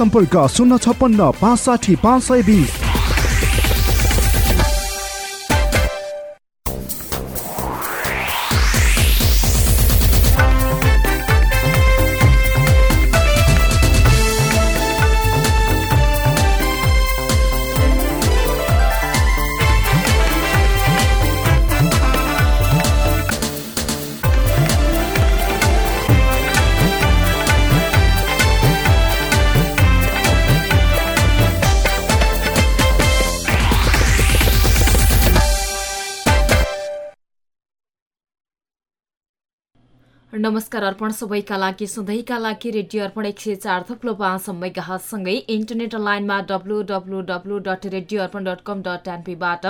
सम्पर्क शून्य छप्पन्न पाँच साठी पाँच सय बिस। नमस्कार अर्पण सबैका लागि सधैँका लागि रेडियो अर्पण एक सय चार थप्लो पाँच मेगासँगै इन्टरनेट लाइनमा W W W dot radio Arpan dot com dot एनपीबाट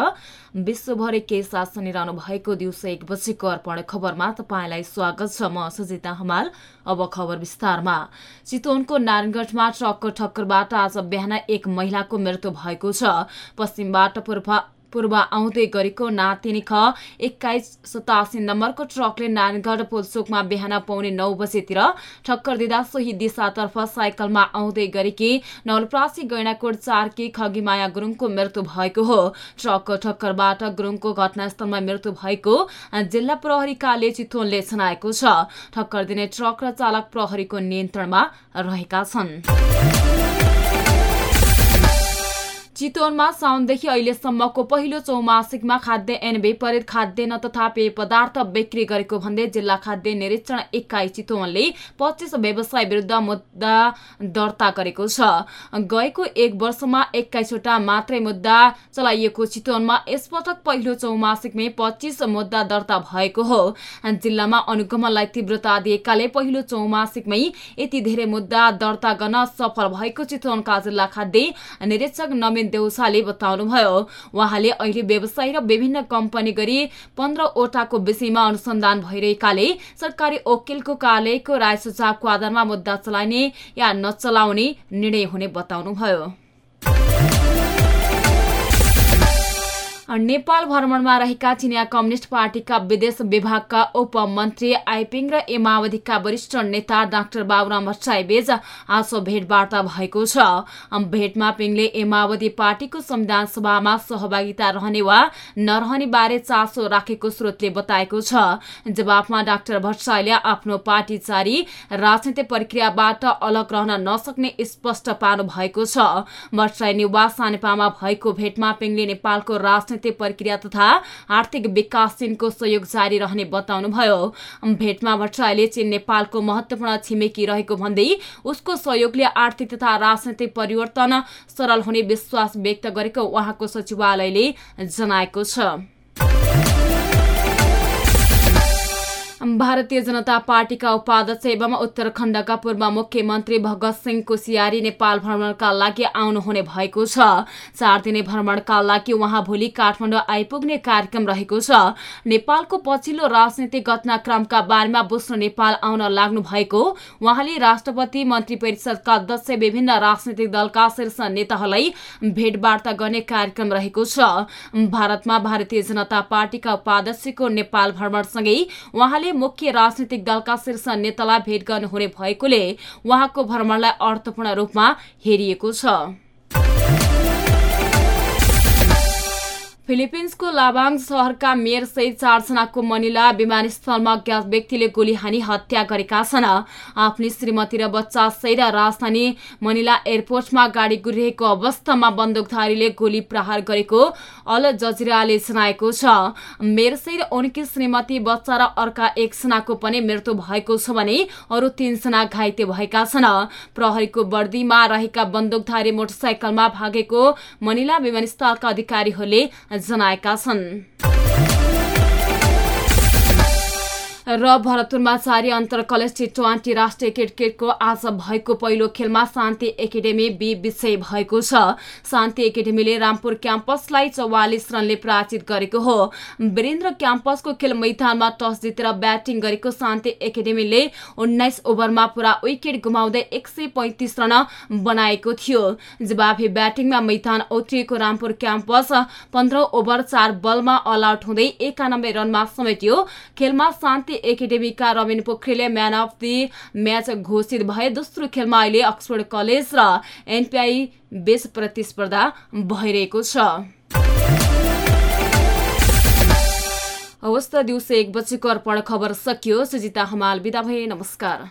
विश्वभरि के साथ सुनिरहनु भएको दिउँसो एक बजेको अर्पण खबरमा तपाईँलाई स्वागत छ। म सुजिता हमाल अब खबर विस्तारमा। चितवनको नारायणगढमा ट्रकको ठक्करबाट आज बिहान एक महिलाको मृत्यु भएको छ। पश्चिमबाट पूर्व पूर्व आउँदै गरेको नातिनी ख एक्काइस सतासी नम्बरको ट्रकले नारायणगढ पोलचोकमा बिहान पाउने नौ बजेतिर ठक्कर दिँदा सोही दिशातर्फ साइकलमा आउँदै गरेकी नवलप्रासी गैँडाकोट चारकी खगीमाया गुरुङको मृत्यु भएको हो। ट्रकको ठक्करबाट गुरुङको घटनास्थलमा मृत्यु भएको जिल्ला प्रहरीकाले चितवनले जनाएको छ। ठक्कर दिने ट्रक र चालक प्रहरीको नियन्त्रणमा रहेका छन्। चितवनमा साउनदेखि अहिलेसम्मको पहिलो चौमासिकमा खाद्य एन विपरीत खाद्यान्न तथा पेय पदार्थ बिक्री गरेको भन्दै जिल्ला खाद्य निरीक्षण इकाइ चितवनले पच्चिस व्यवसाय विरुद्ध मुद्दा दर्ता गरेको छ। गएको एक वर्षमा एक्काइसवटा मात्रै मुद्दा चलाइएको चितवनमा यसपटक पहिलो चौमासिकमै पच्चिस मुद्दा दर्ता भएको हो। जिल्लामा अनुगमनलाई तीव्रता दिएकाले पहिलो चौमासिकमै यति धेरै मुद्दा दर्ता गर्न सफल भएको चितवनका जिल्ला खाद्य निरीक्षक नवीन देउसाले बताउनुभयो उहाँले अहिले व्यवसाय र विभिन्न कम्पनी गरी पन्ध्रवटाको विषयमा अनुसन्धान भइरहेकाले सरकारी वकिलको कार्यालयको राय सुझावको आधारमा मुद्दा चलाइने या नचलाउने निर्णय हुने बताउनुभयो नेपाल भ्रमणमा रहेका चिनिया कम्युनिष्ट पार्टीका विदेश विभागका उपमन्त्री आइपिङ र ए माओवादीका वरिष्ठ नेता डाक्टर बाबुराम भट्टराईबीच आज भेटवार्ता भएको छ। भेटमा पिङले ए माओवादी पार्टीको संविधान सभामा सहभागिता रहने वा नरहने बारे चासो राखेको स्रोतले बताएको छ। जवाफमा डाक्टर भट्टराईले आफ्नो पार्टी जारी राजनीतिक प्रक्रियाबाट अलग रहन नसक्ने स्पष्ट पार्नु भएको छ। भट्टराई निवास सानेपामा भएको भेटमा पिङले नेपालको राजनीतिक राजनीतिक प्रक्रिया तथा आर्थिक विकास चीनको सहयोग जारी रहने बताउनुभयो। भेटमा भट्टराईले चीन नेपालको महत्वपूर्ण छिमेकी रहेको भन्दै उसको सहयोगले आर्थिक तथा राजनैतिक परिवर्तन सरल हुने विश्वास व्यक्त गरेको उहाँको सचिवालयले जनाएको छ। भारतीय जनता पार्टीका उपाध्यक्ष एवं उत्तराखण्डका पूर्व मुख्यमन्त्री भगत सिंह कोसियारी नेपाल भ्रमणका लागि आउनुहुने भएको छ। चार दिने भ्रमणका लागि उहाँ भोलि काठमाडौँ आइपुग्ने कार्यक्रम रहेको छ। नेपालको पछिल्लो राजनीतिक घटनाक्रमका बारेमा बुझ्न नेपाल आउन लाग्नु भएको। उहाँले राष्ट्रपति मन्त्री परिषदका अध्यक्ष विभिन्न राजनैतिक दलका शीर्ष नेताहरूलाई भेटवार्ता गर्ने कार्यक्रम रहेको छ। भारतमा भारतीय जनता पार्टीका उपाध्यक्षको नेपाल भ्रमणसँगै उहाँले मुख्य राजनैतिक दलका शीर्ष नेतालाई भेट गर्नुहुने भएकोले उहाँको भ्रमणलाई अर्थपूर्ण रूपमा हेरिएको छ। फिलिपिन्सको लाभाङ सहरका मेयर सहित चारजनाको मनिला विमानस्थलमा अज्ञात व्यक्तिले गोली हानी हत्या गरेका छन्। आफ्नी श्रीमती र बच्चा सहित राजधानी मनिला एयरपोर्टमा गाडी गुडिरहेको अवस्थामा बन्दुकधारीले गोली प्रहार गरेको अल जजिराले जनाएको छ। मेयर सहित उनकी श्रीमती बच्चा र अर्का एकजनाको पनि मृत्यु भएको छ भने अरू तीनजना घाइते भएका छन्। प्रहरीको वर्दीमा रहेका बन्दुकधारी मोटरसाइकलमा भागेको मनिला विमानस्थलका अधिकारीहरूले जनाएका छन् र भरतपुरमा चारी अन्तर कलेज टी ट्वेन्टी राष्ट्रिय क्रिकेटको आज भएको पहिलो खेलमा शान्ति एकाडेमी बी विजय भएको छ। शान्ति एकाडेमीले रामपुर क्याम्पसलाई चौवालिस रनले पराजित गरेको हो। वीरेन्द्र क्याम्पसको खेल मैदानमा टस जितेर ब्याटिङ गरेको शान्ति एकाडेमीले उन्नाइस ओभरमा पुरा विकेट गुमाउँदै एक रन बनाएको थियो। जवाफी ब्याटिङमा मैदान उत्रिएको रामपुर क्याम्पस पन्ध्र ओभर चार बलमा अल आउट हुँदै एकानब्बे रनमा समेटियो। खेलमा शान्ति एकाडेमीका रविन पोखरेलले म्यान अफ दि म्याच घोषित भए दोस्रो खेलमा अहिले अक्सफोर्ड कलेज र एनपिआई बेस प्रतिस्पर्धा भइरहेको छ। अवस्था दिउँसो एक बजीको अर्पण खबर सकियो सुजिता हमाल बिदा भए। नमस्कार।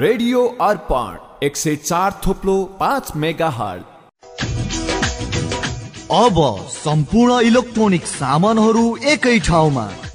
रेडियो अर्पण एक सय चार थोप्लो पाँच मेगा अब सम्पूर्ण इलेक्ट्रोनिक सामानहरू एकै ठाउँमा।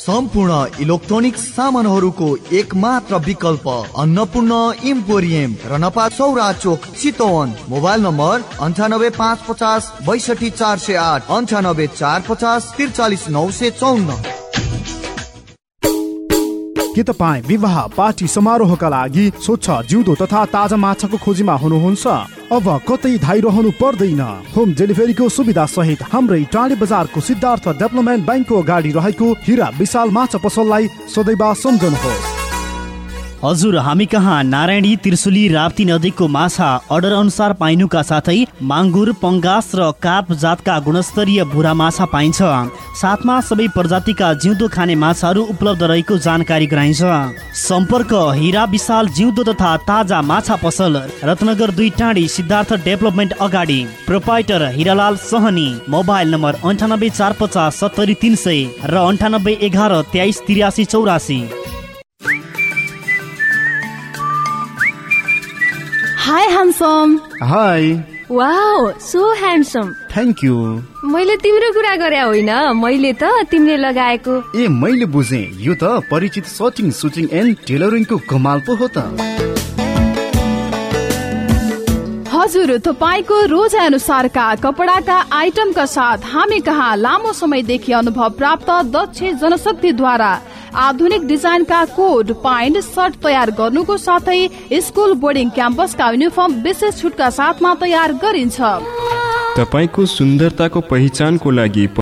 सम्पूर्ण इलेक्ट्रोनिक सामानहरूको एक मात्र विकल्प अन्नपूर्ण इम्पोरियम रनपा चौरा चोक चितवन। मोबाइल नम्बर अन्ठानब्बे पाँच पचास बैसठी चार सय आठ अन्ठानब्बे चार पचास त्रिचालिस नौ सय चौन्न। के तपाईँ विवाह पार्टी समारोहका लागि स्वच्छ जिउँदो तथा ताजा माछाको खोजीमा हुनुहुन्छ? अब कतै धाइरहनु पर्दैन। होम डेलिभरीको सुविधा सहित हाम्रै टाढी बजारको सिद्धार्थ डेभलपमेन्ट ब्याङ्कको अगाडि रहेको हिरा विशाल माछा पसललाई सदैव सम्झनुहोस्। हजुर हामी कहाँ? नारायणी त्रिशुली राप्ती नदीको माछा अर्डर अनुसार पाइनुका साथै माङ्गुर पङ्गास र काप जातका गुणस्तरीय भुरा माछा पाइन्छ। साथमा सबै प्रजातिका जिउँदो खाने माछाहरू उपलब्ध रहेको जानकारी गराइन्छ। सम्पर्क हिरा विशाल जिउँदो तथा ताजा माछा पसल रत्नगर दुई टाँडी सिद्धार्थ डेभलपमेन्ट अगाडि। Proprietor Hiralal Sahani. Mobile number अन्ठानब्बे चार पचास सत्तरी तिन सय र अन्ठानब्बे एघार तेइस तिरासी चौरासी। Handsome hi wow so handsome thank you मैले तिम्रो कुरा गरे होइन मैले त तिमीले लगाएको। ए मैले बुझेँ। यो त परिचित सटिङ सुटिङ एन्ड टेलरिङको कमाल पो हो त। हजुर तपाईँको रोजाइ अनुसारका कपडाका आइटमका साथ हामी कहाँ लामो समयदेखि अनुभव प्राप्त दक्ष जनशक्तिद्वारा आधुनिक डिजाइनका कोट पाइन्ट सर्ट तयार गर्नुको साथै स्कुल बोर्डिङ क्याम्पसका युनिफर्म विशेष छुटका साथमा तयार गरिन्छ। तपाईँको सुन्दरताको पहिचानको लागि